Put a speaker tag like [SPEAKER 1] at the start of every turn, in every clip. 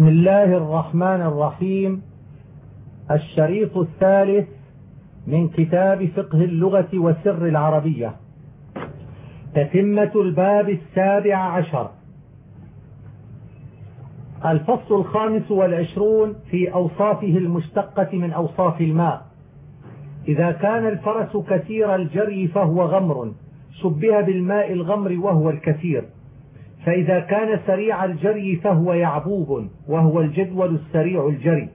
[SPEAKER 1] بسم الله الرحمن الرحيم. الشريط الثالث من كتاب فقه اللغة وسر العربية. تتمة الباب السابع عشر. الفصل الخامس والعشرون في أوصافه المشتقة من أوصاف الماء. إذا كان الفرس كثير الجري فهو غمر. شبه بالماء الغمر وهو الكثير. فإذا كان سريع الجري فهو يعبوب وهو الجدول السريع الجري.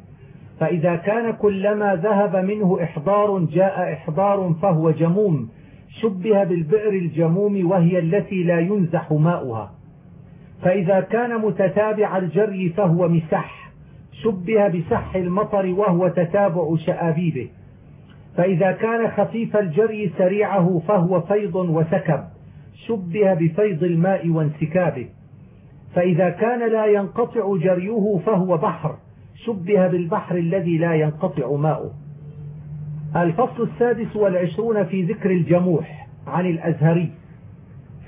[SPEAKER 1] فإذا كان كلما ذهب منه إحضار جاء إحضار فهو جموم. شبه بالبئر الجموم وهي التي لا ينزح ماؤها. فإذا كان متتابع الجري فهو مسح. شبه بسح المطر وهو تتابع شآبيبه. فإذا كان خفيف الجري سريعه فهو فيض وسكب. شبه بفيض الماء وانسكابه. فإذا كان لا ينقطع جريه فهو بحر شبه بالبحر الذي لا ينقطع ماؤه. الفصل السادس والعشرون في ذكر الجموح عن الأزهري.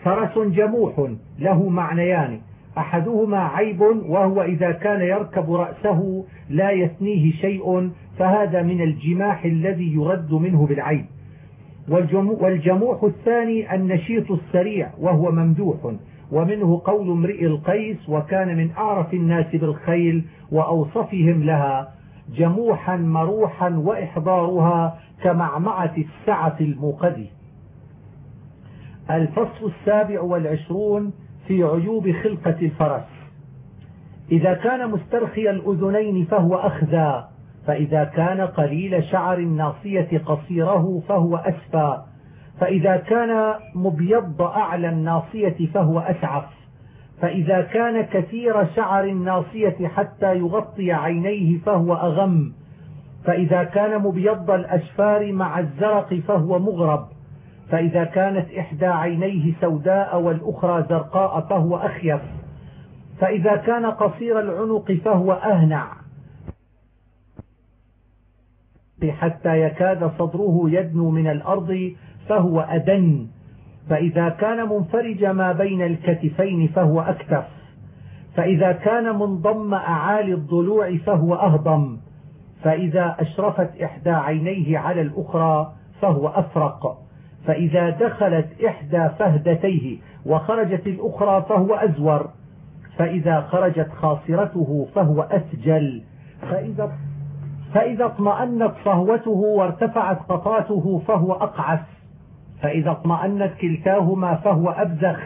[SPEAKER 1] فرس جموح له معنيان أحدهما عيب وهو إذا كان يركب رأسه لا يثنيه شيء فهذا من الجماح الذي يرد منه بالعيب. والجموح الثاني النشيط السريع وهو ممدوح ومنه قول امرئ القيس وكان من أعرف الناس بالخيل وأوصفهم لها جموحا مروحا وإحضارها كمعمعة السعة الموقد الفصل السابع والعشرون في عيوب خلقة الفرس. إذا كان مسترخي الأذنين فهو أخذى فإذا كان قليل شعر الناصية قصيره فهو أسفى. فإذا كان مبيض أعلى الناصية فهو أسعف. فإذا كان كثير شعر الناصية حتى يغطي عينيه فهو أغم. فإذا كان مبيض الأشفار مع الزرق فهو مغرب. فإذا كانت إحدى عينيه سوداء والأخرى زرقاء فهو أخيف. فإذا كان قصير العنق فهو أهنع. حتى يكاد صدره يدنو من الأرض فهو أدن. فإذا كان منفرج ما بين الكتفين فهو أكتف. فإذا كان منضم أعالي الضلوع فهو أهضم. فإذا أشرفت إحدى عينيه على الأخرى فهو أفرق. فإذا دخلت إحدى فهدتيه وخرجت الأخرى فهو أزور. فإذا خرجت خاصرته فهو أسجل. فإذا فإذا اطمأنت صهوته وارتفعت قطاته فهو أقعس. فإذا اطمأنت كلتاهما فهو أبزخ.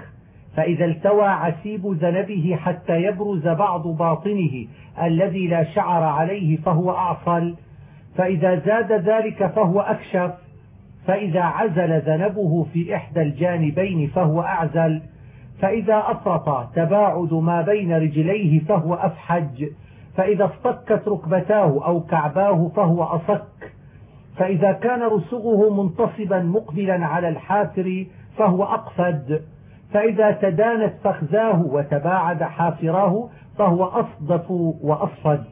[SPEAKER 1] فإذا التوى عسيب ذنبه حتى يبرز بعض باطنه الذي لا شعر عليه فهو أعصل. فإذا زاد ذلك فهو أكشف. فإذا عزل ذنبه في إحدى الجانبين فهو أعزل. فإذا أفرط تباعد ما بين رجليه فهو أفحج. فإذا اصطكت ركبتاه أو كعباه فهو أصك. فإذا كان رسغه منتصبا مقبلا على الحافر فهو أقفد فإذا تدانت فخذاه وتباعد حافراه فهو أصدف وأصفد.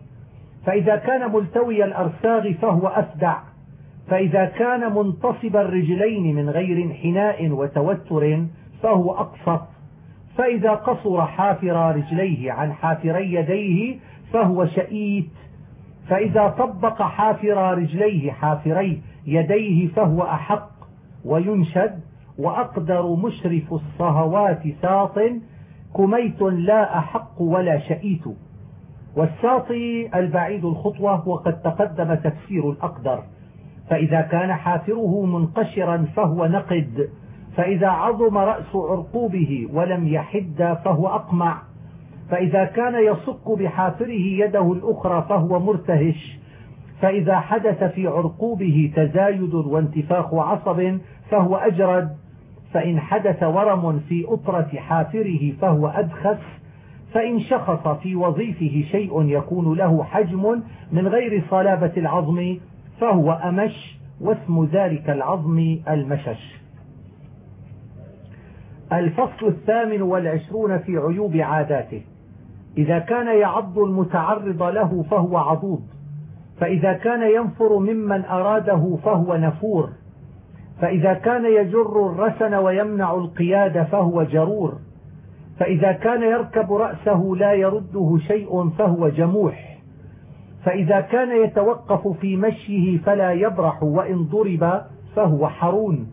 [SPEAKER 1] فإذا كان ملتوي الأرساغ فهو أفدع فإذا كان منتصب الرجلين من غير انحناء وتوتر فهو أقصف. فإذا قصر حافر رجليه عن حافري يديه فهو شئيت. فإذا طبق حافر رجليه حافري يديه فهو أحق وينشد وأقدر مشرف الصهوات ساط كميت لا أحق ولا شئيت. والساطي البعيد الخطوة وقد تقدم تفسير الأقدر. فإذا كان حافره منقشرا فهو نقد فإذا عظم رأس عرقوبه ولم يحد فهو أقمع. فإذا كان يصك بحافره يده الأخرى فهو مرتهش فإذا حدث في عرقوبه تزايد وانتفاخ عصب فهو أجرد فإن حدث ورم في أطرة حافره فهو أدخس فإن شخص في وظيفه شيء يكون له حجم من غير صلابة العظم فهو أمش واسم ذلك العظم المشش. الفصل الثامن والعشرون في عيوب عاداته. إذا كان يعض المتعرض له فهو عضوض فإذا كان ينفر ممن أراده فهو نفور فإذا كان يجر الرسن ويمنع القياد فهو جرور فإذا كان يركب رأسه لا يرده شيء فهو جموح فإذا كان يتوقف في مشيه فلا يبرح وإن ضرب فهو حرون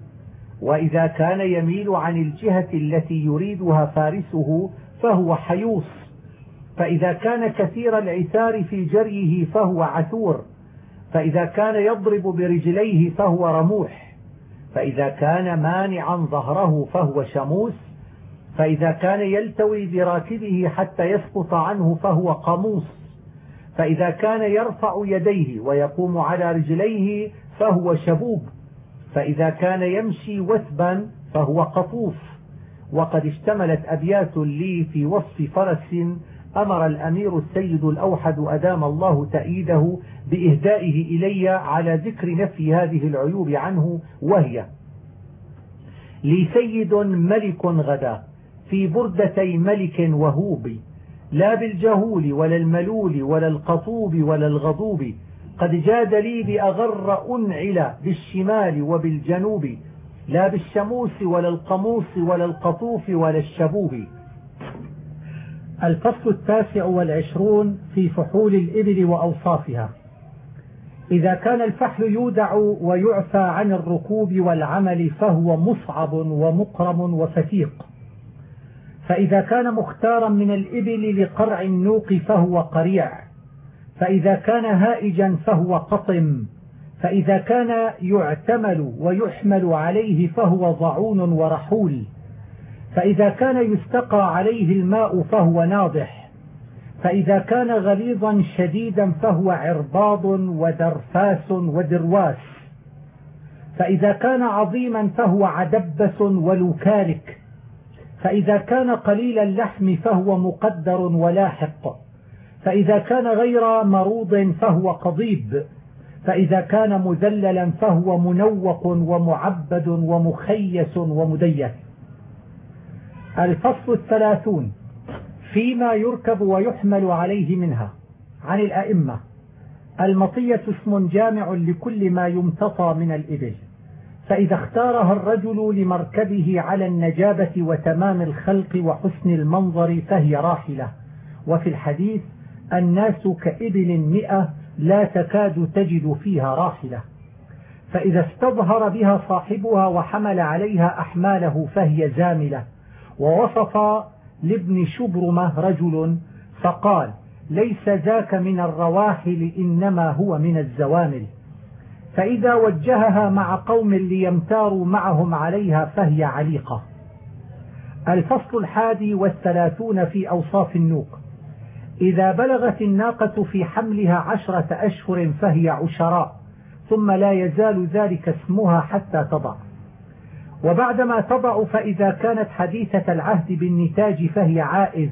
[SPEAKER 1] وإذا كان يميل عن الجهة التي يريدها فارسه فهو حيوص. فإذا كان كثير العثار في جريه فهو عثور فإذا كان يضرب برجليه فهو رموح فإذا كان مانعا ظهره فهو شموس فإذا كان يلتوي براكبه حتى يسقط عنه فهو قاموس فإذا كان يرفع يديه ويقوم على رجليه فهو شبوب فإذا كان يمشي وثبا فهو قطوف وقد اشتملت أبيات لي في وصف فرس أمر الأمير السيد الأوحد أدام الله تأييده بإهدائه إلي على ذكر نفي هذه العيوب عنه وهي لي سيد ملك غدا في بردتي ملك وهوب لا بالجهول ولا الملول ولا القطوب ولا الغضوب قد جاد لي بأغر أنعل بالشمال وبالجنوب لا بالشموس ولا القموس ولا القطوف ولا الشبوب.
[SPEAKER 2] الفصل التاسع والعشرون في فحول الإبل وأوصافها. إذا كان الفحل يودع ويعفى عن الركوب والعمل فهو مصعب ومقرم وفتيق فإذا كان مختارا من الإبل لقرع النوق فهو قريع. فإذا كان هائجا فهو قطم. فإذا كان يعتمل ويحمل عليه فهو ضعون ورحول. فإذا كان يستقى عليه الماء فهو ناضح. فإذا كان غليظا شديدا فهو عرباض ودرفاس ودرواس. فإذا كان عظيما فهو عدبس ولوكالك فإذا كان قليل اللحم فهو مقدر ولاحق. فإذا كان غير مروض فهو قضيب. فإذا كان مذللا فهو منوق ومعبد ومخيس ومديس. الفصل الثلاثون فيما يركب ويحمل عليه منها. عن الأئمة. المطية اسم جامع لكل ما يمتطى من الإبل. فإذا اختارها الرجل لمركبه على النجابة وتمام الخلق وحسن المنظر فهي راحلة. وفي الحديث الناس كإبل مئة لا تكاد تجد فيها راحلة. فإذا استظهر بها صاحبها وحمل عليها أحماله فهي زاملة. ووصف لابن شبرمة رجل فقال ليس ذاك من الرواحل إنما هو من الزوامل. فإذا وجهها مع قوم ليمتاروا معهم عليها فهي عليقة. الفصل الحادي والثلاثون في أوصاف النوق. إذا بلغت الناقة في حملها عشرة أشهر فهي عشراء ثم لا يزال ذلك اسمها حتى تضع. وبعدما تضع فإذا كانت حديثة العهد بالنتاج فهي عائذ.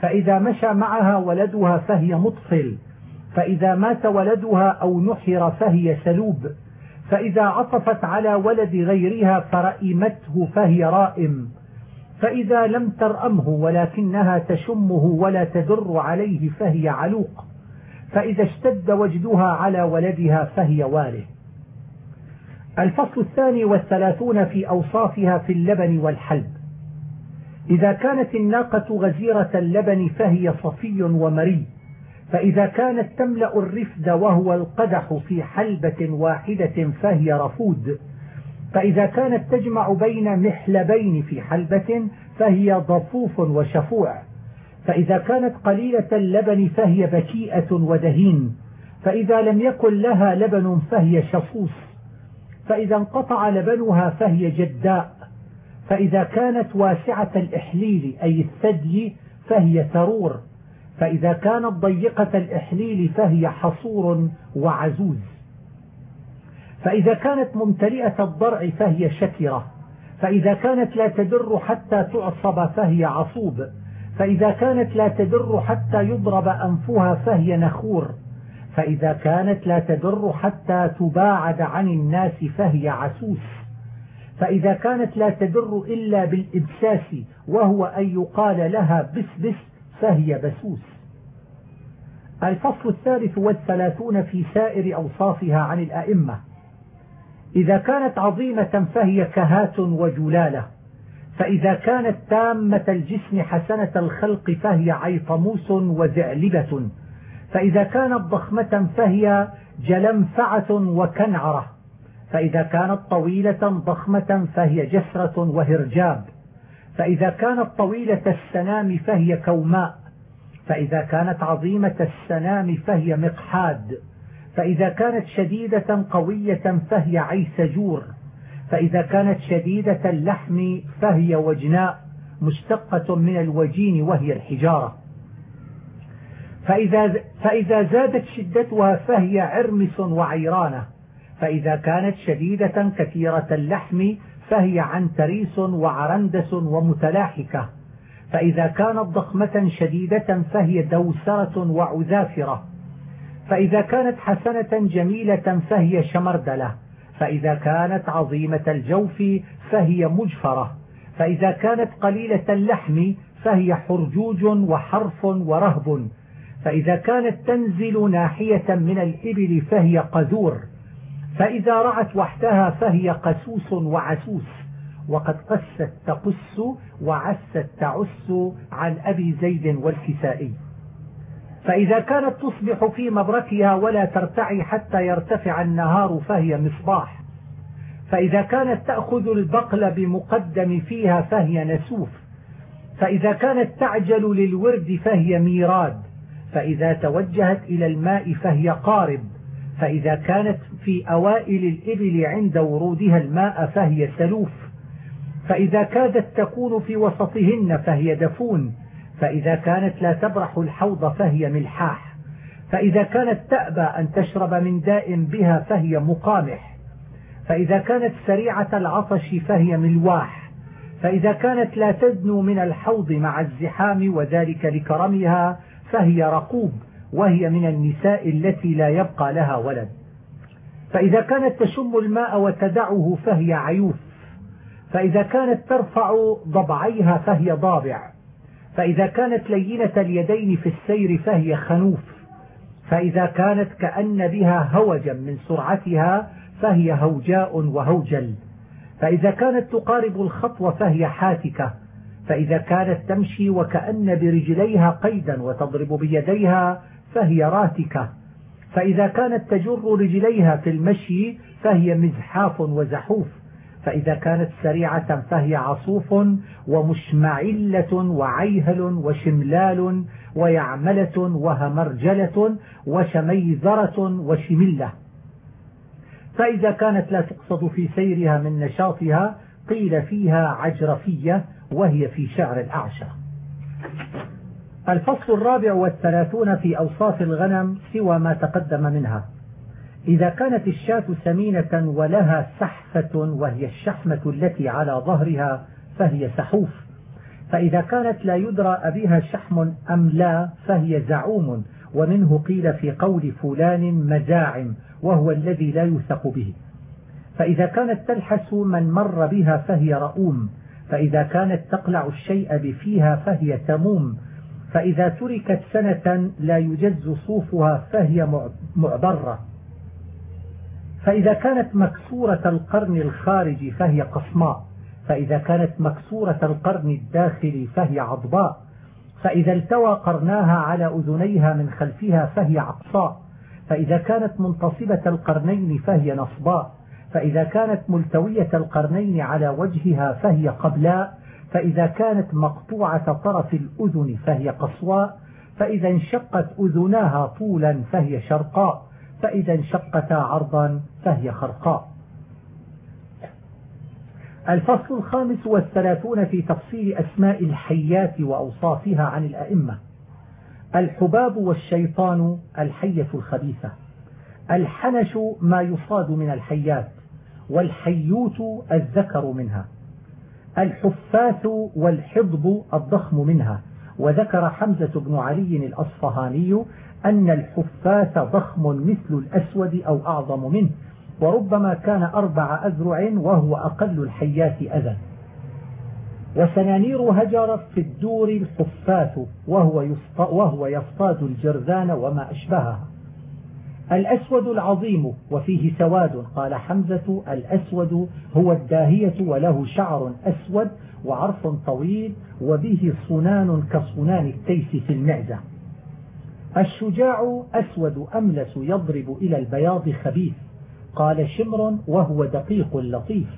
[SPEAKER 2] فإذا مشى معها ولدها فهي مطفل فإذا مات ولدها أو نحر فهي سلوب فإذا عطفت على ولد غيرها فرئمته فهي رائم. فإذا لم ترأمه ولكنها تشمه ولا تدر عليه فهي علوق. فإذا اشتد وجدها على ولدها فهي واله الفصل الثاني والثلاثون في أوصافها في اللبن والحلب. إذا كانت الناقة غزيرة اللبن فهي صفي ومري فإذا كانت تملأ الرفد وهو القدح في حلبة واحدة فهي رفود فإذا كانت تجمع بين محلبين في حلبة فهي ضفوف وشفوع فإذا كانت قليلة اللبن فهي بكيئة ودهين فإذا لم يكن لها لبن فهي شصوص فإذا انقطع لبنها فهي جداء. فإذا كانت واسعة الإحليل أي الثدي فهي ثرور. فإذا كانت ضيقة الإحليل فهي حصور وعزوز. فإذا كانت ممتلئة الضرع فهي شكرة. فإذا كانت لا تدر حتى تعصب فهي عصوب. فإذا كانت لا تدر حتى يضرب أنفها فهي نخور. فإذا كانت لا تدر حتى تباعد عن الناس فهي عسوس. فإذا كانت لا تدر إلا بالإبساس وهو أن يقال لها بس بس فهي بسوس. الفصل الثالث والثلاثون في سائر أوصافها عن الأئمة. إذا كانت عظيمة فهي كهات وجلالة. فإذا كانت تامة الجسم حسنة الخلق فهي عيطموس وزعلبة. فإذا كانت ضخمة فهي جلمفعة وكنعرة. فإذا كانت طويلة ضخمة فهي جسرة وهرجاب. فإذا كانت طويلة السنام فهي كوماء. فإذا كانت عظيمة السنام فهي مقحاد. فإذا كانت شديدة قوية فهي عيسجور فإذا كانت شديدة اللحم فهي وجناء مشتقة من الوجين وهي الحجارة. فإذا, فإذا زادت شدتها فهي عرمس وعيرانة. فإذا كانت شديدة كثيرة اللحم فهي عنتريس وعرندس ومتلاحكة. فإذا كانت ضخمة شديدة فهي دوسرة وعذافرة فإذا كانت حسنة جميلة فهي شمردلة. فإذا كانت عظيمة الجوف فهي مجفرة. فإذا كانت قليلة اللحم فهي حرجوج وحرف ورهب. فإذا كانت تنزل ناحية من الإبل فهي قذور فإذا رعت وحدها فهي قسوس وعسوس وقد قست تقس وعست تعس عن أبي زيد والكسائي. فإذا كانت تصبح في مبركها ولا ترتعي حتى يرتفع النهار فهي مصباح. فإذا كانت تأخذ البقل بمقدم فيها فهي نسوف. فإذا كانت تعجل للورد فهي ميراد. فإذا توجهت إلى الماء فهي قارب فإذا كانت في أوائل الإبل عند ورودها الماء فهي سلوف. فإذا كادت تكون في وسطهن فهي دفون فإذا كانت لا تبرح الحوض فهي ملحاح. فإذا كانت تأبى أن تشرب من داء بها فهي مقامح. فإذا كانت سريعة العطش فهي ملواح. فإذا كانت لا تدنو من الحوض مع الزحام وذلك لكرمها فهي رقوب وهي من النساء التي لا يبقى لها ولد. فإذا كانت تشم الماء وتدعه فهي عيوف فإذا كانت ترفع ضبعيها فهي ضابع. فإذا كانت لينة اليدين في السير فهي خنوف. فإذا كانت كأن بها هوجا من سرعتها فهي هوجاء وهوجل. فإذا كانت تقارب الخطوة فهي حاتكة. فإذا كانت تمشي وكأن برجليها قيدا وتضرب بيديها فهي راتكة. فإذا كانت تجر رجليها في المشي فهي مزحاف وزحوف. فإذا كانت سريعة فهي عصوف ومشمعلة وعيهل وشملال ويعملة وهمرجلة وشميزرة وشملة. فإذا كانت لا تقصد في سيرها من نشاطها قيل فيها عجرفية. وهي في شعر الأعشى. الفصل الرابع والثلاثون في أوصاف الغنم سوى ما تقدم منها. إذا كانت الشاة سمينة ولها سحفة وهي الشحمة التي على ظهرها فهي سحوف. فإذا كانت لا يدرى أبيها شحم أم لا فهي زعوم. ومنه قيل في قول فلان مزاعم وهو الذي لا يثق به. فإذا كانت تلحس من مر بها فهي رؤوم. فإذا كانت تقلع الشيء بفيها فهي تموم. فإذا تركت سنة لا يجز صوفها فهي معبرة. فإذا كانت مكسورة القرن الخارجي فهي قصماء. فإذا كانت مكسورة القرن الداخلي فهي عضباء. فإذا التوى قرناها على أذنيها من خلفها فهي عقصاء. فإذا كانت منتصبة القرنين فهي نصباء. فإذا كانت ملتوية القرنين على وجهها فهي قبلاء فإذا كانت مقطوعة طرف الأذن فهي قصواء فإذا انشقت أذناها طولا فهي شرقاء فإذا انشقتا عرضا فهي خرقاء. الفصل الخامس والثلاثون في تفصيل أسماء الحيات وأوصافها عن الأئمة. الحباب والشيطان الحية الخبيثة. الحنش ما يصاد من الحيات. والحيوت الذكر منها الحفاث والحضب الضخم منها. وذكر حمزة بن علي الأصفهاني أن الحفاث ضخم مثل الأسود أو أعظم منه وربما كان أربع أذرع وهو أقل الحيات أذى. وسنانير هجرت في الدور الحفاث وهو, وهو يصطاد الجرذان وما أشبهها. الأسود العظيم وفيه سواد. قال حمزة الأسود هو الداهية وله شعر أسود وعرف طويل وبه صنان كصنان التيس في المعزة. الشجاع أسود أملس يضرب إلى البياض خبيث. قال شمر وهو دقيق لطيف.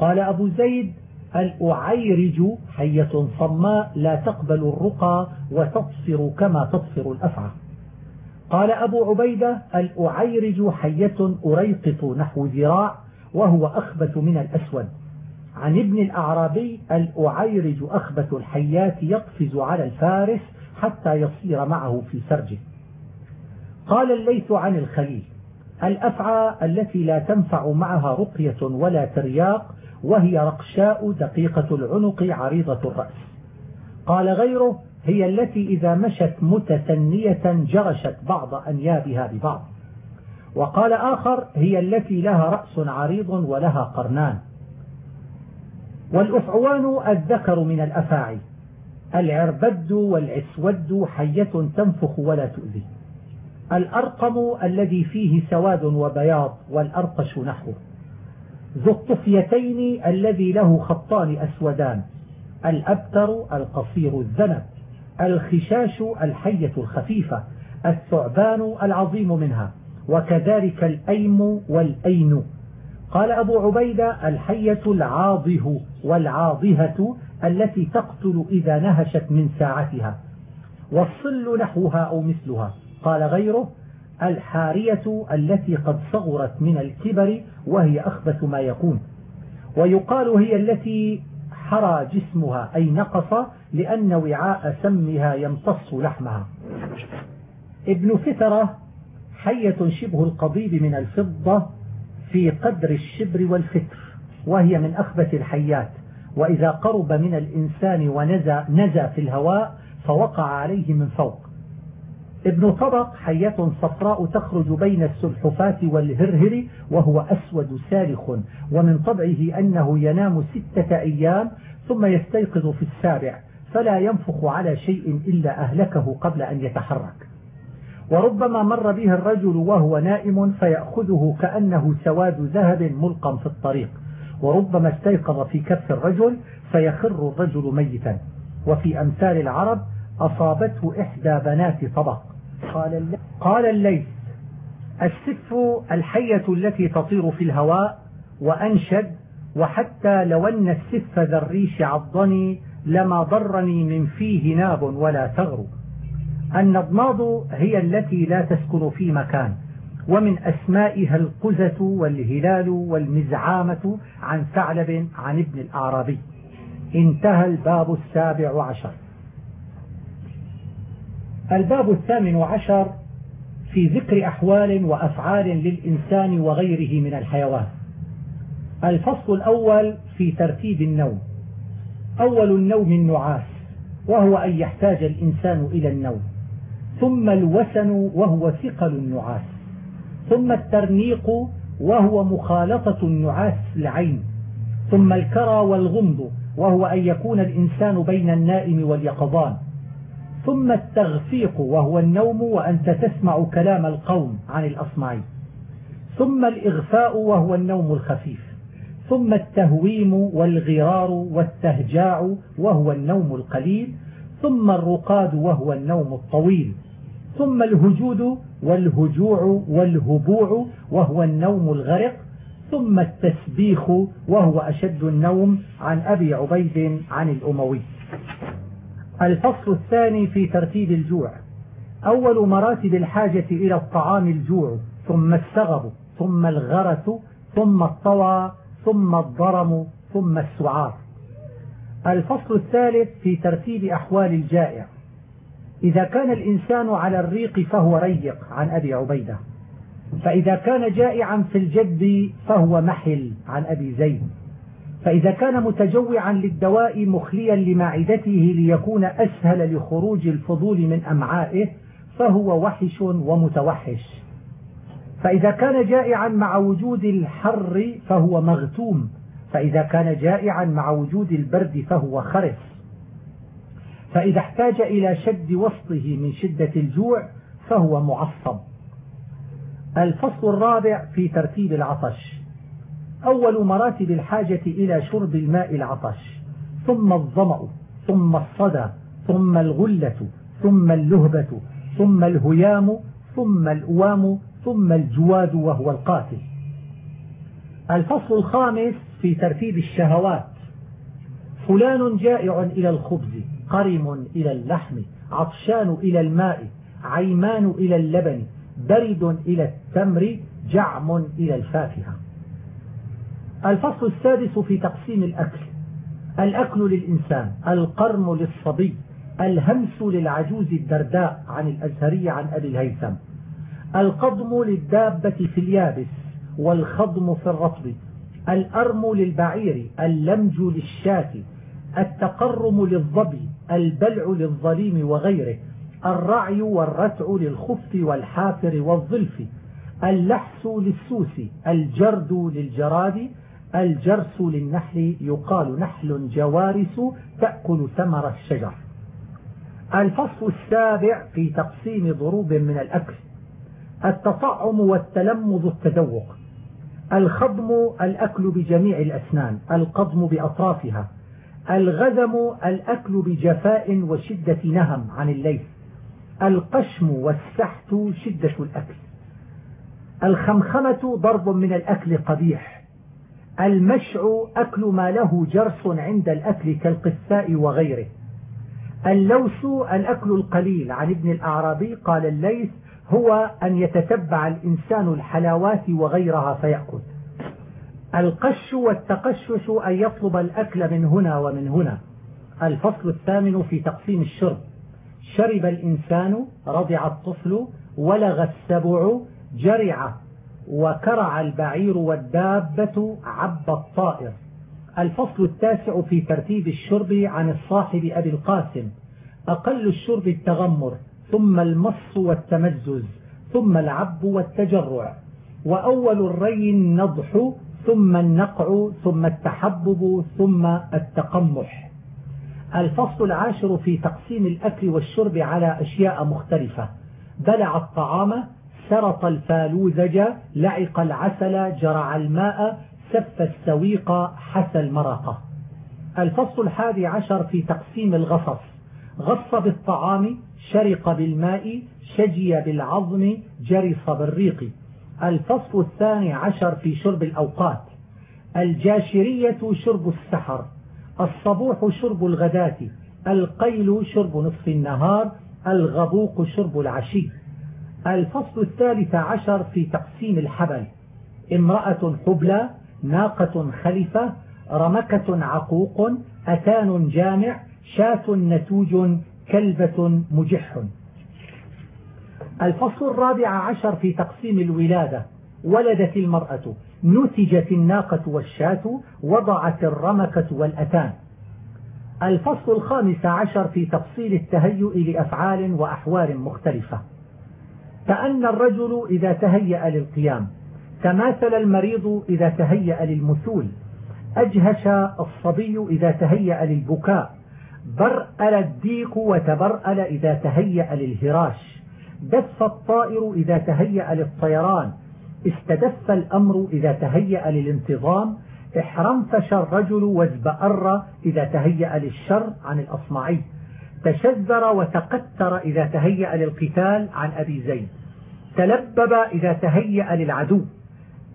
[SPEAKER 2] قال أبو زيد الأعيرج حية صماء لا تقبل الرقى وتطفر كما تطفر الأفعى. قال أبو عبيدة الأعيرج حية أريقط نحو ذراع وهو أخبث من الأسود. عن ابن الأعرابي الأعيرج أخبث الحيات يقفز على الفارس حتى يصير معه في سرجه. قال الليث عن الخليل الأفعى التي لا تنفع معها رقية ولا ترياق وهي رقشاء دقيقة العنق عريضة الرأس. قال غيره هي التي إذا مشت متثنية جرشت بعض أنيابها ببعض. وقال آخر هي التي لها رأس عريض ولها قرنان. والأفعوان الذكر من الأفاعي. العربد والعسود حية تنفخ ولا تؤذي. الأرقم الذي فيه سواد وبياض والأرقش نحوه. ذو الطفيتين الذي له خطان أسودان. الأبتر القصير الذنب. الخشاش الحية الخفيفة الثعبان العظيم منها وكذلك الأيم والأين. قال أبو عبيدة الحية العاضه والعاضهة التي تقتل إذا نهشت من ساعتها. والصل نحوها أو مثلها. قال غيره الحارية التي قد صغرت من الكبر وهي أخبث ما يكون. ويقال هي التي حرى جسمها أي نقص لأن وعاء سمها يمتص لحمها. ابن فترة حية شبه القضيب من الفضة في قدر الشبر والفتر وهي من أخبث الحيات. وإذا قرب من الإنسان ونزى نزى في الهواء فوقع عليه من فوق. ابن طبق حية صفراء تخرج بين السلحفاة والهرهر وهو أسود سالخ ومن طبعه أنه ينام ستة أيام ثم يستيقظ في السابع فلا ينفخ على شيء إلا أهلكه قبل أن يتحرك. وربما مر به الرجل وهو نائم فيأخذه كأنه سواد ذهب ملقا في الطريق وربما استيقظ في كف الرجل فيخر الرجل ميتا. وفي أمثال العرب أصابته إحدى بنات طبق. قال, قال الليث السف الحية التي تطير في الهواء وأنشد وحتى لو أن السف ذا الريش عضني لما ضرني من فيه ناب ولا ثغر. النضماض هي التي لا تسكن في مكان ومن أسمائها القزة والهلال والمزعامة عن ثعلب عن ابن الأعرابي. انتهى الباب السابع عشر. الباب الثامن عشر في ذكر أحوال وأفعال للإنسان وغيره من الحيوان. الفصل الأول في ترتيب النوم. أول النوم النعاس وهو أن يحتاج الإنسان إلى النوم. ثم الوسن وهو ثقل النعاس. ثم الترنيق وهو مخالطة النعاس العين. ثم الكرى والغمض وهو أن يكون الإنسان بين النائم واليقظان. ثم التغفيق وهو النوم وأنت تسمع كلام القوم عن الأصمعي ثم الإغفاء وهو النوم الخفيف. ثم التهويم والغرار والتهجاع وهو النوم القليل. ثم الرقاد وهو النوم الطويل. ثم الهجود والهجوع والهبوع وهو النوم الغرق. ثم التسبيخ وهو أشد النوم عن أبي عبيد عن الأموي. الفصل الثاني في ترتيب الجوع. أول مراتب الحاجة إلى الطعام الجوع ثم السغب ثم الغرث ثم الطوى ثم الضرم ثم السعار الفصل الثالث في ترتيب أحوال الجائع. إذا كان الإنسان على الريق فهو ريق عن أبي عبيدة. فإذا كان جائعا في الجد فهو محل عن أبي زيد. فإذا كان متجوعا للدواء مخليا لمعدته ليكون أسهل لخروج الفضول من أمعائه فهو وحش ومتوحش. فإذا كان جائعا مع وجود الحر فهو مغتوم فإذا كان جائعا مع وجود البرد فهو خرس. فإذا احتاج إلى شد وسطه من شدة الجوع فهو معصب. الفصل الرابع في ترتيب العطش. أول مراتب الحاجة إلى شرب الماء العطش ثم الظمأ ثم الصدى ثم الغلة ثم اللهبة ثم الهيام ثم الأوام ثم الجواد وهو القاتل. الفصل الخامس في ترتيب الشهوات. فلان جائع إلى الخبز قرم إلى اللحم عطشان إلى الماء عيمان إلى اللبن برد إلى التمر جعم إلى الفاكهة. الفصل السادس في تقسيم الأكل. الأكل للإنسان القرن للصبي الهمس للعجوز الدرداء عن الأزهرية عن أبي الهيثم. القضم للدابة في اليابس والخضم في الرطب. الأرم للبعير اللمج للشاة. التقرم للظبي البلع للظليم وغيره. الرعي والرتع للخف والحافر والظلف. اللحس للسوس الجرد للجراد. الجرس للنحل يقال نحل جوارس تأكل ثمر الشجر. الفصل السابع في تقسيم ضروب من الأكل. التطعم والتلمذ التذوق. الخضم الأكل بجميع الأسنان القضم بأطرافها. الغذم الأكل بجفاء وشدة نهم عن الليل. القشم والسحت شدة الأكل. الخمخمة ضرب من الأكل قبيح. المشع أكل ما له جرس عند الأكل كالقثاء وغيره. اللوس الأكل القليل عن ابن الأعرابي قال الليث هو أن يتتبع الإنسان الحلاوات وغيرها فيأكل. القش والتقشش أن يطلب الأكل من هنا ومن هنا. الفصل الثامن في تقسيم الشرب. شرب الإنسان رضع الطفل ولغ السبع جرع وكرع البعير والدابة عب الطائر. الفصل التاسع في ترتيب الشرب عن الصاحب أبي القاسم. أقل الشرب التغمر ثم المص والتمزز ثم العب والتجرع. وأول الري النضح ثم النقع ثم التحبب ثم التقمح. الفصل العاشر في تقسيم الأكل والشرب على أشياء مختلفة. بلع الطعام سرط الفالوزج لعق العسل جرع الماء سف السويق حسى المرقة الفصل الحادي عشر في تقسيم الغصص. غص بالطعام شرق بالماء شجي بالعظم جرص بالريق. الفصل الثاني عشر في شرب الأوقات. الجاشرية شرب السحر. الصبوح شرب الغداة. القيل شرب نصف النهار. الغبوق شرب العشي. الفصل الثالث عشر في تقسيم الحبل. امرأة حبلى ناقة خلفة رمكة عقوق أتان جامع شاة نتوج كلبة مجح. الفصل الرابع عشر في تقسيم الولادة. ولدت المرأة نتجت الناقة والشاة وضعت الرمكة والأتان. الفصل الخامس عشر في تفصيل التهيؤ لأفعال وأحوال مختلفة. كأن الرجل إذا تهيأ للقيام تماثل المريض إذا تهيأ للمثول أجهش الصبي إذا تهيأ للبكاء برأل الديك وتبرأل إذا تهيأ للهراش دف الطائر إذا تهيأ للطيران استدف الأمر إذا تهيأ للانتظام احرمفش الرجل وازبأر إذا تهيأ للشر عن الأصمعي. تشذر وتقتر إذا تهيأ للقتال عن أبي زيد. تلبب إذا تهيأ للعدو.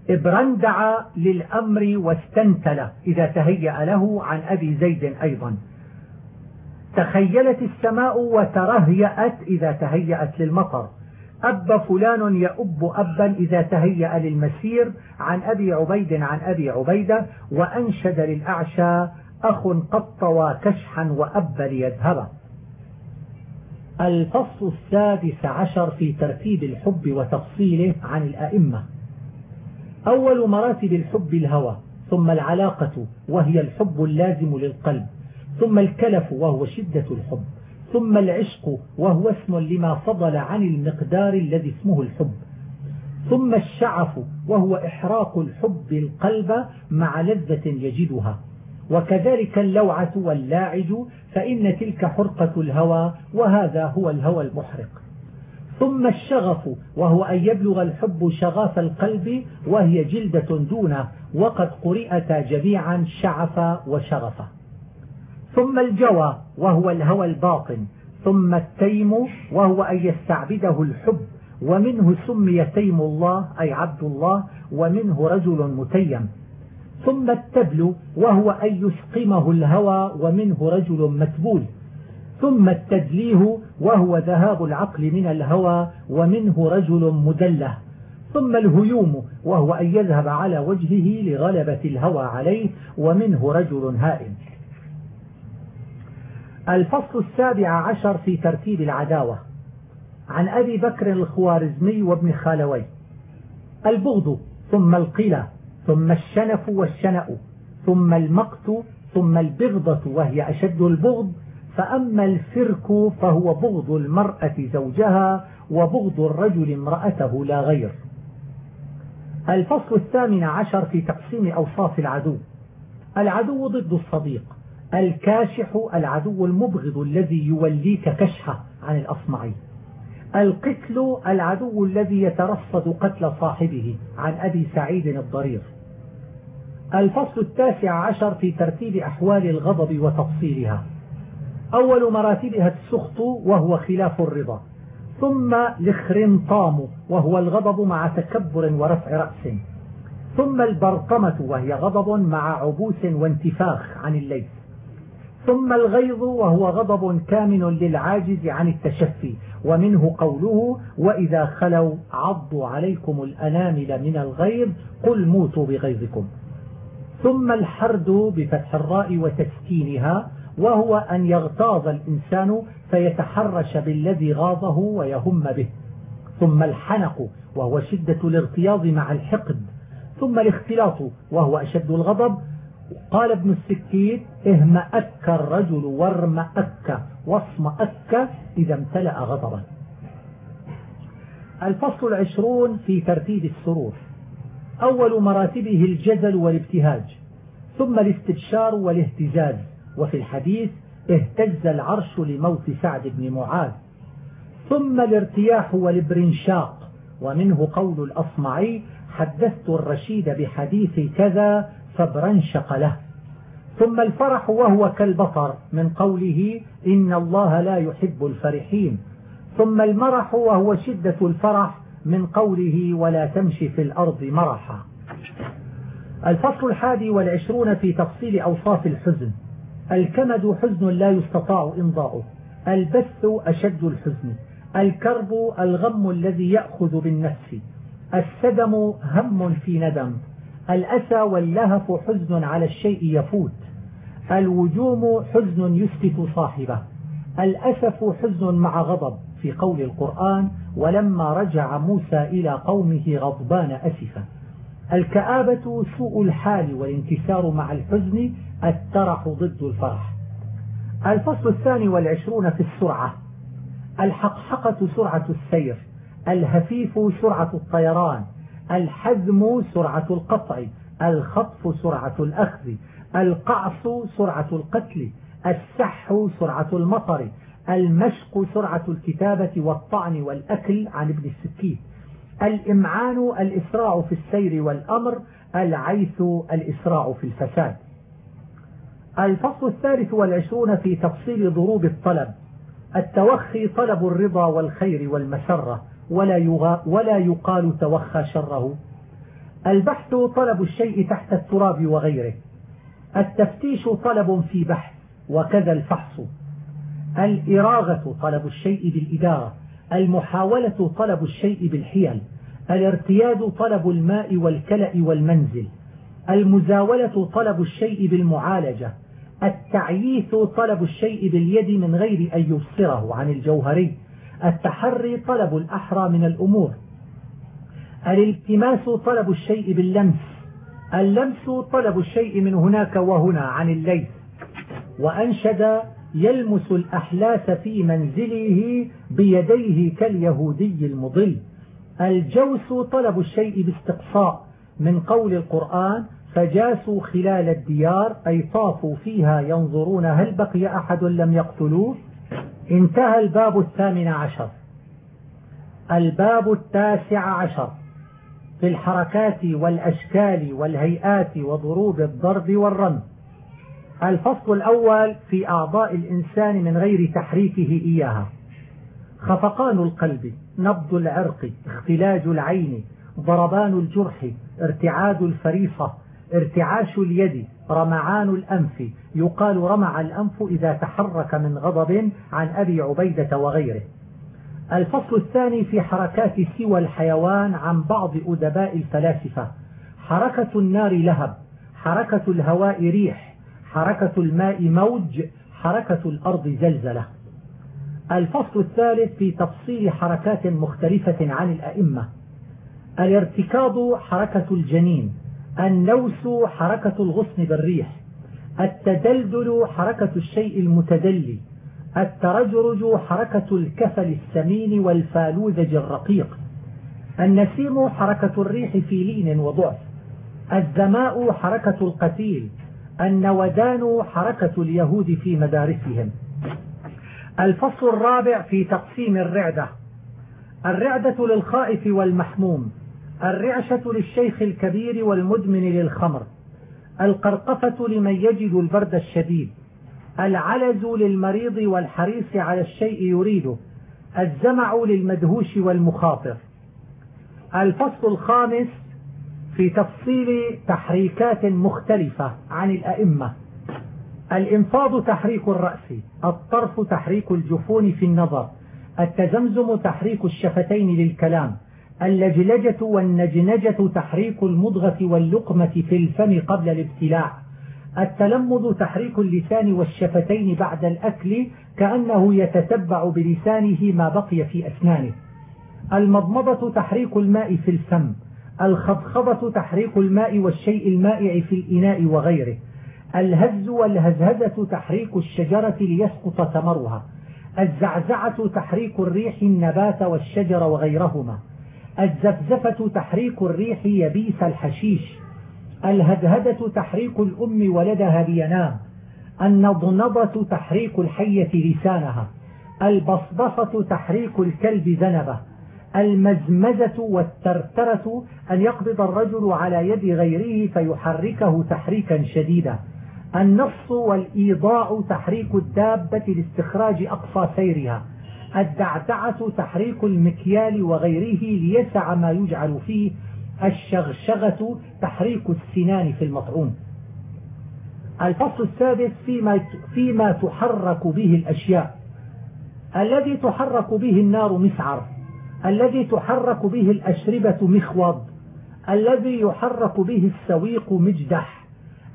[SPEAKER 2] ابرندع للأمر واستنتل إذا تهيأ له عن أبي زيد أيضا. تخيلت السماء وترهيأت إذا تهيأت للمطر. أب فلان يؤب أبا إذا تهيأ للمسير عن أبي عبيد عن أبي عبيدة وأنشد للأعشى أخ قد طوى كشحا وأب ليذهب الفصل السادس عشر في ترتيب الحب وتفصيله عن الأئمة. أول مراتب الحب الهوى ثم العلاقة وهي الحب اللازم للقلب ثم الكلف وهو شدة الحب ثم العشق وهو اسم لما فضل عن المقدار الذي اسمه الحب ثم الشعف وهو إحراق الحب القلب مع لذة يجدها. وكذلك اللوعة واللاعج فإن تلك حرقة الهوى وهذا هو الهوى المحرق. ثم الشغف وهو أن يبلغ الحب شغاف القلب وهي جلدة دونه وقد قرئتا جميعا شعف وشغف. ثم الجوى وهو الهوى الباطن. ثم التيم وهو أن يستعبده الحب. ومنه سمي تيم الله أي عبد الله ومنه رجل متيم. ثم التبل وهو أن يسقمه الهوى ومنه رجل متبول ثم التدليه وهو ذهاب العقل من الهوى ومنه رجل مدله. ثم الهيوم وهو أن يذهب على وجهه لغلبة الهوى عليه ومنه رجل هائم الفصل السابع عشر في ترتيب العداوة. عن أبي بكر الخوارزمي وابن خالوي. البغض ثم القلة. ثم الشنف والشنأ ثم المقت ثم البغضة وهي أشد البغض. فأما الفرك فهو بغض المرأة زوجها وبغض الرجل امرأته لا غير. الفصل الثامن عشر في تقسيم أوصاف العدو. العدو ضد الصديق الكاشح العدو المبغض الذي يوليك كشحة عن الأصمعي. القتل العدو الذي يترصد قتل صاحبه عن أبي سعيد الضرير. الفصل التاسع عشر في ترتيب أحوال الغضب وتفصيلها. أول مراتبها السخط وهو خلاف الرضا ثم الخرنطام وهو الغضب مع تكبر ورفع رأس ثم البرطمة وهي غضب مع عبوس وانتفاخ عن الليل ثم الغيظ وهو غضب كامن للعاجز عن التشفي ومنه قوله وإذا خلوا عضوا عليكم الأنامل من الغيظ قل موتوا بغيظكم. ثم الحرد بفتح الراء وتسكينها وهو أن يغتاظ الإنسان فيتحرش بالذي غاضه ويهم به. ثم الحنق وهو شدة الاغتياظ مع الحقد. ثم الاختلاط وهو أشد الغضب قال ابن السكيت اهمأك الرجل وارمأك واصمأك إذا امتلأ غضبا. الفصل العشرون في ترتيب السرور. أول مراتبه الجزل والابتهاج ثم الاستبشار والاهتزاز وفي الحديث اهتز العرش لموت سعد بن معاذ. ثم الارتياح والابرنشاق ومنه قول الأصمعي حدثت الرشيد بحديث كذا فابرنشق له ثم الفرح وهو كالبطر من قوله إن الله لا يحب الفرحين. ثم المرح وهو شدة الفرح من قوله ولا تمشي في الأرض مرحا. الفصل الحادي والعشرون في تفصيل أوصاف الحزن. الكمد حزن لا يستطاع إمضاؤه. البث أشد الحزن. الكرب الغم الذي يأخذ بالنفس. السدم هم في ندم. الأسى واللهف حزن على الشيء يفوت؟ الوجوم حزن يسكت صاحبه. الأسف حزن مع غضب؟ في قول القرآن ولما رجع موسى إلى قومه غضبان أسفا. الكآبة سوء الحال والانكسار مع الحزن الترح ضد الفرح. الفصل الثاني والعشرون في السرعة. الحقحقة سرعة السير. الهفيف سرعة الطيران. الحزم سرعة القطع الخطف سرعة الأخذ القعص سرعة القتل السح سرعة المطر المشق سرعة الكتابة والطعن والأكل عن ابن السكين الإمعان الإسراع في السير والأمر العيث الإسراع في الفساد. الفصل الثالث والعشرون في تفصيل ضروب الطلب التوخي طلب الرضا والخير والمسرة ولا, ولا يقال توخى شره. البحث طلب الشيء تحت التراب وغيره. التفتيش طلب في بحث وكذا الفحص. الإراغة طلب الشيء بالإدارة. المحاولة طلب الشيء بالحيل. الارتياد طلب الماء والكلأ والمنزل. المزاولة طلب الشيء بالمعالجة. التعييث طلب الشيء باليد من غير أن يبصره عن الجوهري. التحري طلب الأحرى من الأمور. الالتماس طلب الشيء باللمس. اللمس طلب الشيء من هناك وهنا عن الليل. وأنشد يلمس الأحلاس في منزله بيديه كاليهودي المضل. الجوس طلب الشيء باستقصاء. من قول القرآن فجاسوا خلال الديار أي طافوا فيها ينظرون هل بقي أحد لم يقتلوه؟ انتهى الباب الثامن عشر. الباب التاسع عشر. في الحركات والأشكال والهيئات وضروب الضرب والرمي. الفصل الأول في أعضاء الإنسان من غير تحريكه إياها. خفقان القلب نبض العرق اختلاج العين ضربان الجرح ارتعاد الفريصة ارتعاش اليد رمعان الأنف. يقال رمع الأنف إذا تحرك من غضب عن أبي عبيدة وغيره. الفصل الثاني في حركات سوى الحيوان عن بعض أدباء الفلاسفة. حركة النار لهب حركة الهواء ريح حركة الماء موج حركة الأرض زلزلة. الفصل الثالث في تفصيل حركات مختلفة عن الأئمة. الارتكاض حركة الجنين. النوس حركة الغصن بالريح التدلدل حركة الشيء المتدلي الترجرج حركة الكفل السمين والفالوذج الرقيق النسيم حركة الريح في لين وضعف الزماء حركة القتيل النودان حركة اليهود في مدارسهم. الفصل الرابع في تقسيم الرعدة الرعدة للخائف والمحموم الرعشة للشيخ الكبير والمدمن للخمر القرقفة لمن يجد البرد الشديد العلز للمريض والحريص على الشيء يريده الزمع للمدهوش والمخاطر. الفصل الخامس في تفصيل تحريكات مختلفة عن الأئمة. الإنفاض تحريك الرأس الطرف تحريك الجفون في النظر التزمزم تحريك الشفتين للكلام اللجلجة والنجنجة تحريك المضغة واللقمة في الفم قبل الابتلاع. التلمذ تحريك اللسان والشفتين بعد الأكل كأنه يتتبع بلسانه ما بقي في أسنانه. المضمضة تحريك الماء في الفم. الخضخضة تحريك الماء والشيء المائع في الإناء وغيره. الهز والهزهزة تحريك الشجرة ليسقط ثمرها. الزعزعة تحريك الريح النبات والشجر وغيرهما. الزفزفة تحريك الريح يبيس الحشيش. الهدهدة تحريك الأم ولدها لينام. النضنضة تحريك الحية لسانها. البصبصة تحريك الكلب ذنبه. المزمزة والترترة أن يقبض الرجل على يد غيره فيحركه تحريكا شديدا. النص والإيضاع تحريك الدابة لاستخراج أقصى سيرها. الدعدعة تحريك المكيال وغيره ليسع ما يجعل فيه الشغشغة تحريك السنان في المطعوم. الفصل السادس فيما, فيما تحرك به الأشياء. الذي تحرك به النار مسعر. الذي تحرك به الأشربة مخوض. الذي يحرك به السويق مجدح.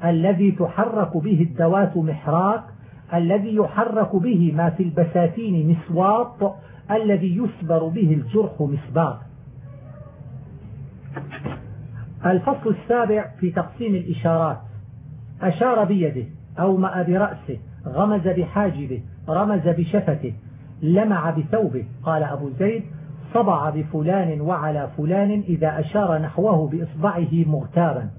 [SPEAKER 2] الذي تحرك به الدوات محراك الذي يحرك به ما في البساتين مسواط الذي يسبر به الجرح مسباق. الفصل السابع في تقسيم الإشارات. أشار بيده أومأ برأسه غمز بحاجبه رمز بشفته لمع بثوبه. قال أبو زيد صبع بفلان وعلى فلان إذا أشار نحوه بإصبعه مغتابا.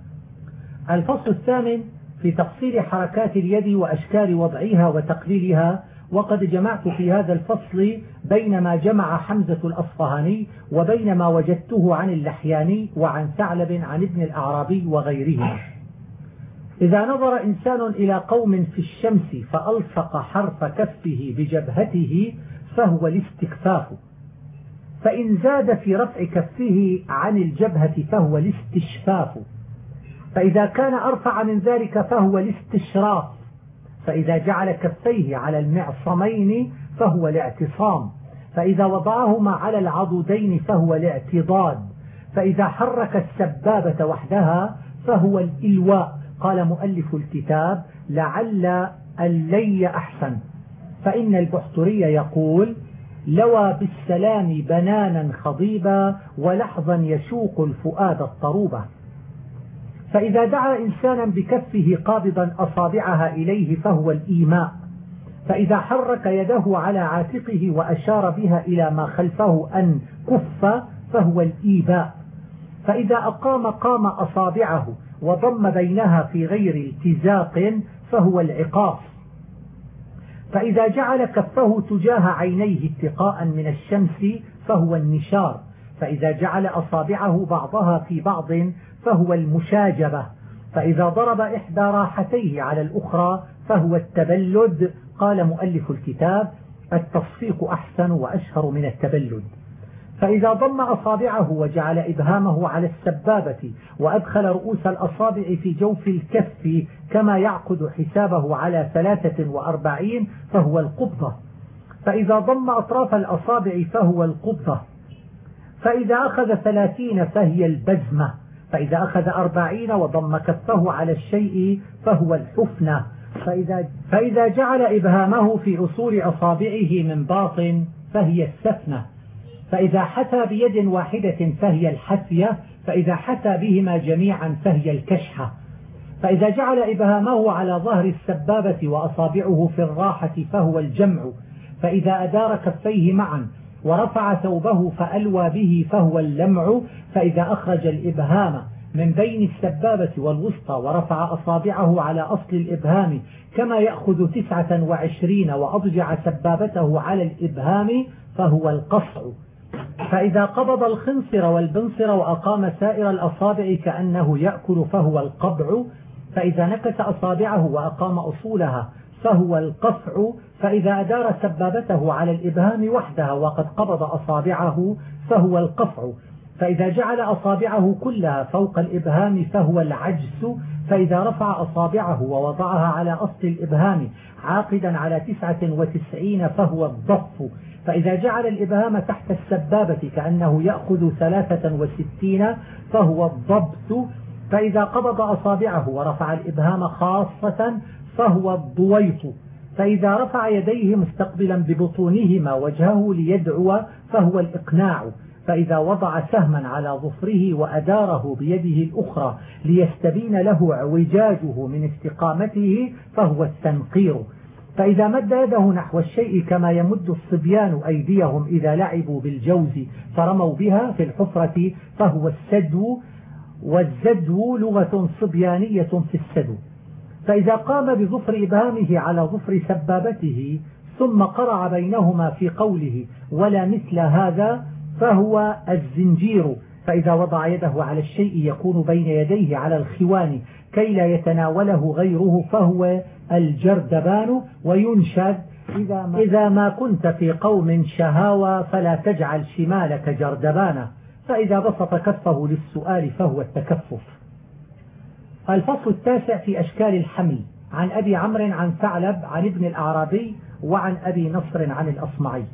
[SPEAKER 2] الفصل الثامن في تفصيل حركات اليد وأشكال وضعها وتقليلها وقد جمعت في هذا الفصل بين ما جمع حمزة الأصفهاني وبين ما وجدته عن اللحياني وعن ثعلب عن ابن الأعرابي وغيرهما إذا نظر إنسان إلى قوم في الشمس فألصق حرف كفه بجبهته فهو الاستكفاف. فإن زاد في رفع كفه عن الجبهة فهو الاستشفاف. فإذا كان أرفع من ذلك فهو الاستشراف فإذا جعل كفيه على المعصمين فهو الاعتصام. فإذا وضعهما على العضدين فهو الاعتضاد. فإذا حرك السبابة وحدها فهو الإلواء. قال مؤلف الكتاب لعل اللي أحسن. فإن البحتري يقول لوى بالسلام بنانا خضيبا ولحظا يشوق الفؤاد الطروبة. فإذا دعا إنسانا بكفه قابضا أصابعها إليه فهو الإيماء. فإذا حرك يده على عاتقه وأشار بها إلى ما خلفه أن كف فهو الإيباء. فإذا أقام قام أصابعه وضم بينها في غير التزاق فهو العقاف فإذا جعل كفه تجاه عينيه اتقاء من الشمس فهو النشار. فإذا جعل أصابعه بعضها في بعض فهو المشاجبة. فإذا ضرب إحدى راحتيه على الأخرى فهو التبلد. قال مؤلف الكتاب التصفيق أحسن وأشهر من التبلد. فإذا ضم أصابعه وجعل إبهامه على السبابة وأدخل رؤوس الأصابع في جوف الكف كما يعقد حسابه على ثلاثة وأربعين فهو القبضة. فإذا ضم أطراف الأصابع فهو القبضة. فإذا أخذ ثلاثين فهي البزمة فإذا أخذ أربعين وضم كفه على الشيء فهو الحفنة. فإذا, فإذا جعل إبهامه في أصول أصابعه من باطن فهي السفنة. فإذا حثى بيد واحدة فهي الحثية فإذا حثى بهما جميعا فهي الكشحة. فإذا جعل إبهامه على ظهر السبابة وأصابعه في الراحة فهو الجمع. فإذا أدار كفيه معا ورفع ثوبه فألوى به فهو اللمع فإذا أخرج الإبهام من بين السبابة والوسطى ورفع أصابعه على أصل الإبهام كما يأخذ تسعة وعشرين وأضجع سبابته على الإبهام فهو القصع. فإذا قبض الخنصر والبنصر وأقام سائر الأصابع كأنه يأكل فهو القبع فإذا نكت أصابعه وأقام أصولها فهو القفع فإذا أدار سبابته على الإبهام وحدها وقد قبض أصابعه فهو القفع فإذا جعل أصابعه كلها فوق الإبهام فهو العجز فإذا رفع أصابعه ووضعها على أصل الإبهام عاقدا على تسعة وتسعين فهو الضف. فإذا جعل الإبهام تحت السبابة كأنه يأخذ ثلاثة وستين فهو الضبط. فإذا قبض أصابعه ورفع الإبهام خاصة فهو الضويط فإذا رفع يديه مستقبلا ببطونهما وجهه ليدعو فهو الإقناع. فإذا وضع سهما على ظفره وأداره بيده الأخرى ليستبين له اعوجاجه من استقامته فهو التنقير. فإذا مد يده نحو الشيء كما يمد الصبيان أيديهم إذا لعبوا بالجوز فرموا بها في الحفرة فهو السدو والزدو لغة صبيانية في السدو. فإذا قام بظفر إبهامه على ظفر سبابته ثم قرع بينهما في قوله ولا مثل هذا فهو الزنجير. فإذا وضع يده على الشيء يكون بين يديه على الخوان كي لا يتناوله غيره فهو الجردبان وينشد. إذا ما, إذا ما كنت في قوم شهاوى فلا تجعل شمالك جردبانا. فإذا بسط كفه للسؤال فهو التكفف. الفصل التاسع في أشكال الحمل عن أبي عمرو عن ثعلب عن ابن الأعرابي وعن أبي نصر عن الأصمعي.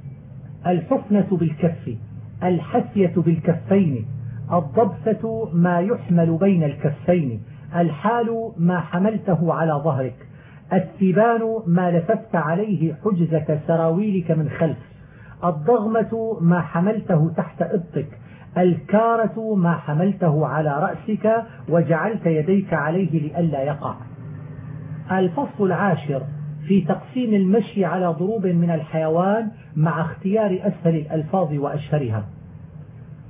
[SPEAKER 2] الحفنة بالكف الحثية بالكفين الضبثة ما يحمل بين الكفين الحال ما حملته على ظهرك الثبان ما لففت عليه حجزة سراويلك من خلف الضغمة ما حملته تحت إبطك الكارة ما حملته على رأسك وجعلت يديك عليه لئلا يقع. الفصل العاشر في تقسيم المشي على ضروب من الحيوان مع اختيار أسهل الألفاظ وأشهرها.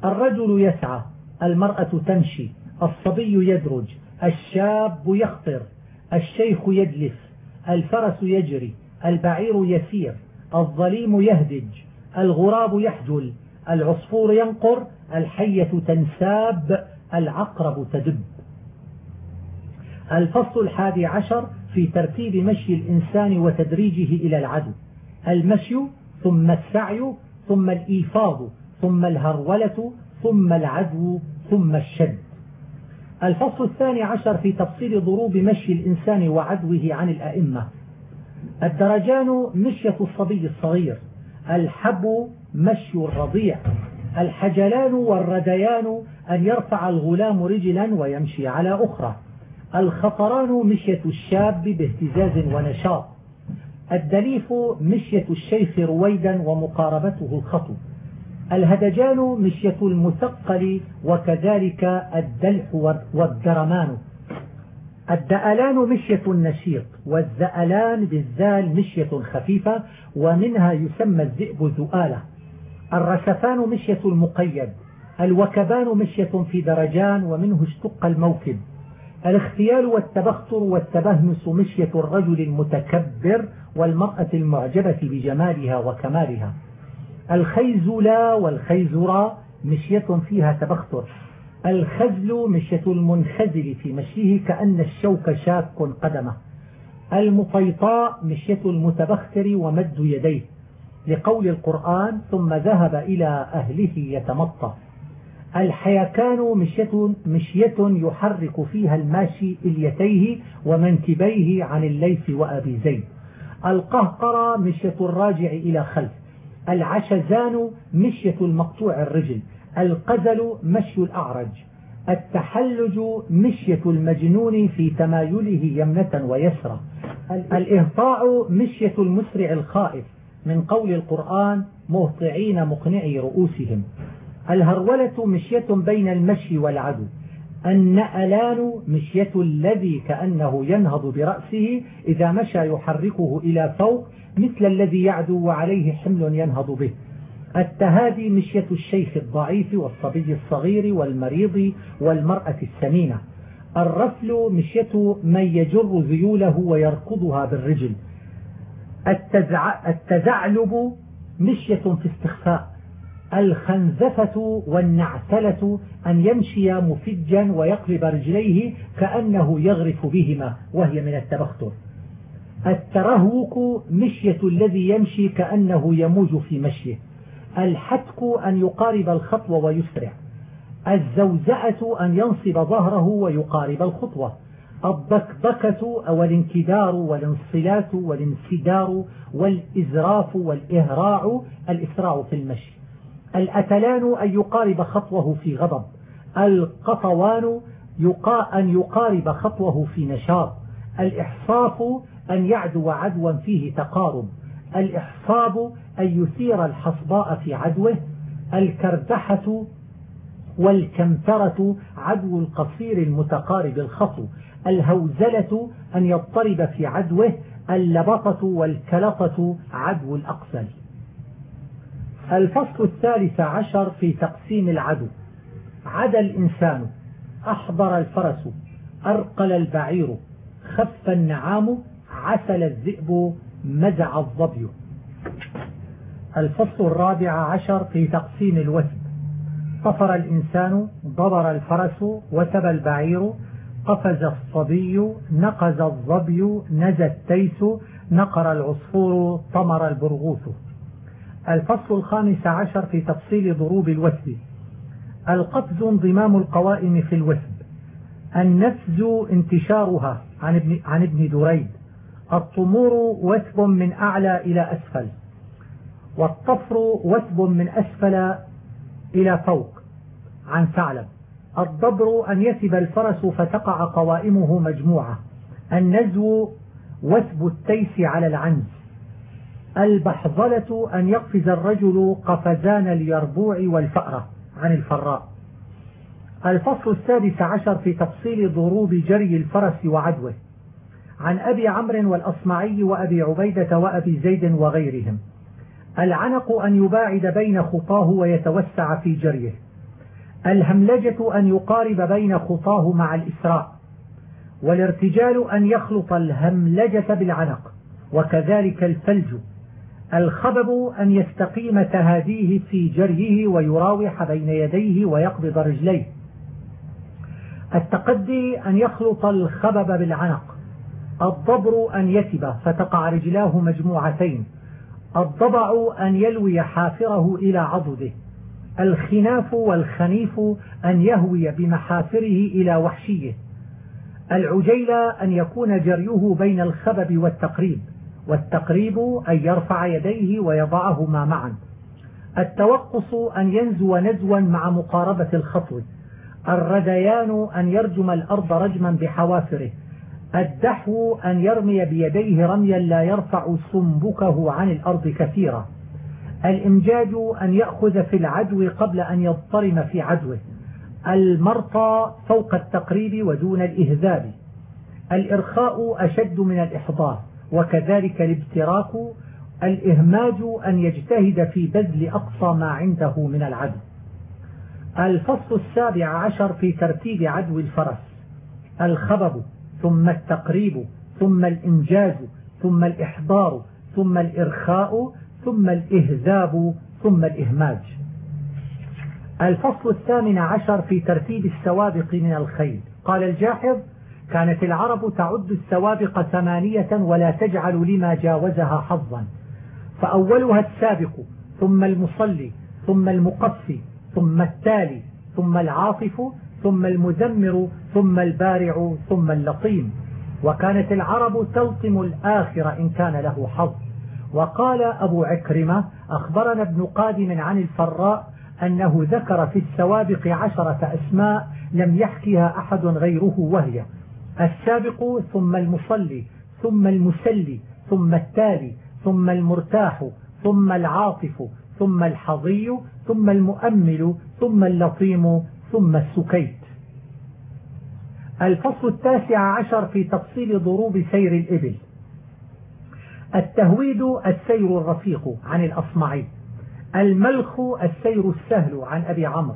[SPEAKER 2] الرجل يسعى المرأة تمشي الصبي يدرج الشاب يخطر الشيخ يدلف الفرس يجري البعير يسير الظليم يهدج الغراب يحجل العصفور ينقر الحية تنساب العقرب تدب. الفصل الحادي عشر في ترتيب مشي الإنسان وتدريجه إلى العدو. المشي ثم السعي ثم الإيفاض ثم الهرولة ثم العدو ثم الشد. الفصل الثاني عشر في تفصيل ضروب مشي الإنسان وعدوه عن الأئمة. الدرجان مشية الصبي الصغير الحب مشي الرضيع. الحجلان والرديان أن يرفع الغلام رجلا ويمشي على أخرى. الخطران مشية الشاب باهتزاز ونشاط. الدليف مشية الشيخ رويدا ومقاربته الخطو. الهدجان مشية المثقل وكذلك الدلح والدرمان. الدألان مشية النشيط والزألان بالذال مشية خفيفة ومنها يسمى الذئب ذؤالة الرشفان مشية المقيد الوكبان مشية في درجان ومنه اشتق الموكب. الاختيال والتبختر والتبهنس مشية الرجل المتكبر والمرأة المعجبة بجمالها وكمالها. الخيزلا والخيزرا مشية فيها تبختر. الخزل مشية المنخزل في مشيه كأن الشوك شاك قدمه. المطيطاء مشية المتبختر ومد يديه. لقول القرآن ثم ذهب إلى أهله يتمطى. الحيكان مشية, مشية يحرك فيها الماشي إليتيه ومنكبيه عن الليث وأبي زيد. القهقرة مشية الراجع إلى خلف. العشزان مشية المقطوع الرجل. القزل مشي الأعرج. التحلج مشية المجنون في تمايله يمنة ويسرى الإهطاع مشية المسرع الخائف. من قول القرآن مهطعين مقنعي رؤوسهم. الهرولة مشية بين المشي والعدو. النألان مشية الذي كأنه ينهض برأسه إذا مشى يحركه إلى فوق مثل الذي يعدو وعليه حمل ينهض به. التهادي مشية الشيخ الضعيف والصبي الصغير والمريض والمرأة السمينة. الرفل مشية من يجر ذيوله ويركضها بالرجل. التزعلب مشية في استخفاء. الخنزفة والنعسلة أن يمشي مفجا ويقلب رجليه كأنه يغرف بهما وهي من التبختر. الترهوك مشية الذي يمشي كأنه يموج في مشيه. الحتك أن يقارب الخطوة ويسرع. الزوزعة أن ينصب ظهره ويقارب الخطوة. الضكضكة أو الانكدار والانصلات والانسدار والإزراف والإهراع الإسراع في المشي. الأتلان أن يقارب خطوه في غضب. القطوان يقا أن يقارب خطوه في نشاط. الإحصاف أن يعدو عدوا فيه تقارب. الإحصاب أن يثير الحصباء في عدوه. الكردحة والكمثرة عدو القصير المتقارب الخطو. الهوزلة أن يضطرب في عدوه اللبطة والكلطة عدو الأقسل الفصل الثالث عشر في تقسيم العدو. عدا الإنسان أحضر الفرس أرقل البعير خف النعام عسل الذئب مزع الظبي. الفصل الرابع عشر في تقسيم الوثب. صفر الإنسان ضبر الفرس وتب البعير قفز الصبي نقز الظبي نزى التيس نقر العصفور طمر البرغوث. الفصل الخامس عشر في تفصيل ضروب الوثب القفز انضمام القوائم في الوثب النفز انتشارها عن ابن, عن ابن دريد. الطمور وثب من أعلى إلى أسفل. والطفر وثب من أسفل إلى فوق. عن ثعلب. الضبر أن يثب الفرس فتقع قوائمه مجموعة. النزو وثب التيس على العنز. البحظلة أن يقفز الرجل قفزان اليربوع والفأرة عن الفراء. الفصل السادس عشر في تفصيل ضروب جري الفرس وعدوه. عن أبي عمرو والأصمعي وأبي عبيدة وأبي زيد وغيرهم. العنق أن يباعد بين خطاه ويتوسع في جريه. الهملجة أن يقارب بين خطاه مع الإسراء والارتجال أن يخلط الهملجة بالعنق وكذلك الفلج الخبب أن يستقيم تهاديه في جريه ويراوح بين يديه ويقبض رجليه. التقدي أن يخلط الخبب بالعنق الضبر أن يتب فتقع رجلاه مجموعتين الضبع أن يلوي حافره إلى عضده. الخناف والخنيف أن يهوي بمحافره إلى وحشيه. العجيلة أن يكون جريه بين الخبب والتقريب والتقريب أن يرفع يديه ويضعهما معا. التوقص أن ينزو نزوا مع مقاربة الخطو. الرديان أن يرجم الأرض رجما بحوافره. الدحو أن يرمي بيديه رميا لا يرفع سنبكه عن الأرض كثيرا. الإمجاج أن يأخذ في العدو قبل أن يضطرم في عدوه. المرطى فوق التقريب ودون الإهذاب. الإرخاء أشد من الإحضار وكذلك الابتراك. الإهماج أن يجتهد في بذل أقصى ما عنده من العدو. الفصل السابع عشر في ترتيب عدو الفرس. الخبب ثم التقريب ثم الإنجاز ثم الإحضار ثم الإرخاء. ثم الإهذاب ثم الإهماج. الفصل الثامن عشر في ترتيب السوابق من الخيل. قال الجاحظ كانت العرب تعد السوابق ثمانية ولا تجعل لما جاوزها حظا. فأولها السابق ثم المصلي ثم المقفي ثم التالي ثم العاطف ثم المزمر ثم البارع ثم اللطيم. وكانت العرب تلطم الآخر إن كان له حظ. وقال أبو عكرمة أخبرنا ابن قادم عن الفراء أنه ذكر في السوابق عشرة أسماء لم يحكيها أحد غيره وهي السابق ثم المصلي ثم المسلي ثم التالي ثم المرتاح ثم العاطف ثم الحظي ثم المؤمل ثم اللطيم ثم السكيت. الفصل التاسع عشر في تفصيل ضروب سير الإبل. التهويد السير الرفيق عن الأصمعي الملخ السير السهل عن أبي عمرو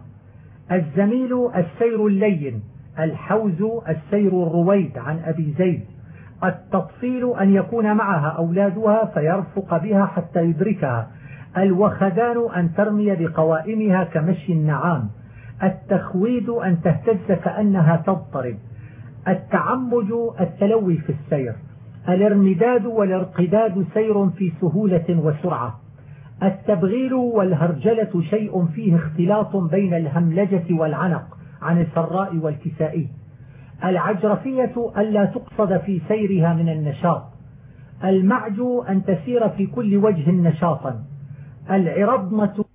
[SPEAKER 2] الزميل السير اللين الحوز السير الرويد عن أبي زيد التطفيل أن يكون معها أولادها فيرفق بها حتى يدركها الوخدان أن ترمي بقوائمها كمشي النعام التخويد أن تهتز كأنها تضطرب التعمج التلوي في السير. الارمداد والارقداد سير في سهولة وسرعة. التبغيل والهرجلة شيء فيه اختلاط بين الهملجة والعنق عن الفراء والكسائي العجرفية ألا تقصد في سيرها من النشاط. المعجو أن تسير في كل وجه نشاطا. العرضمة